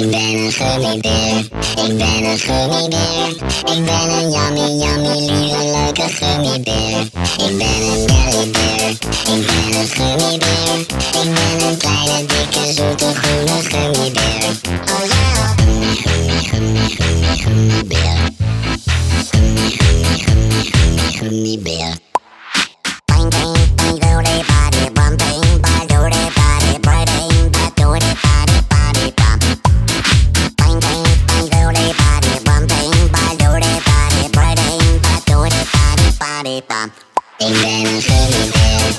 Ik ben een gummibeer, ik ben een gummibeer. Ik ben een yummy, yummy, lieve, leuke gummibeer. Ik ben een jellybeer, ik ben een gummibeer. Ik ben een kleine, dikke, zoete, groene gummibeer. Oh ja, gummi, gummi, gummi, gummi, gummibeer. Body body bum. Ik ben een gummibeer,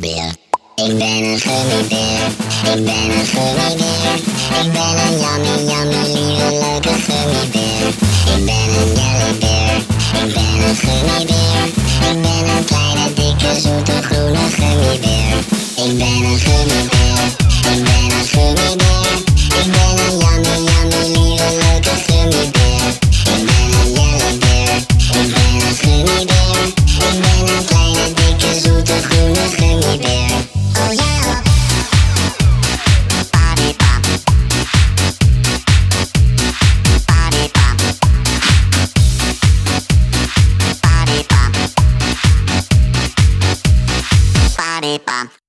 Ik ben een gummibeer, ik ben een gummibeer. Ik ben een yummy, yummy, lieve, leuke gummibeer. Ik ben een jellybeer, ik ben een gummibeer. Ik ben een kleine, dikke, zoete, groene gummibeer. Ik ben een gummibeer, Bum.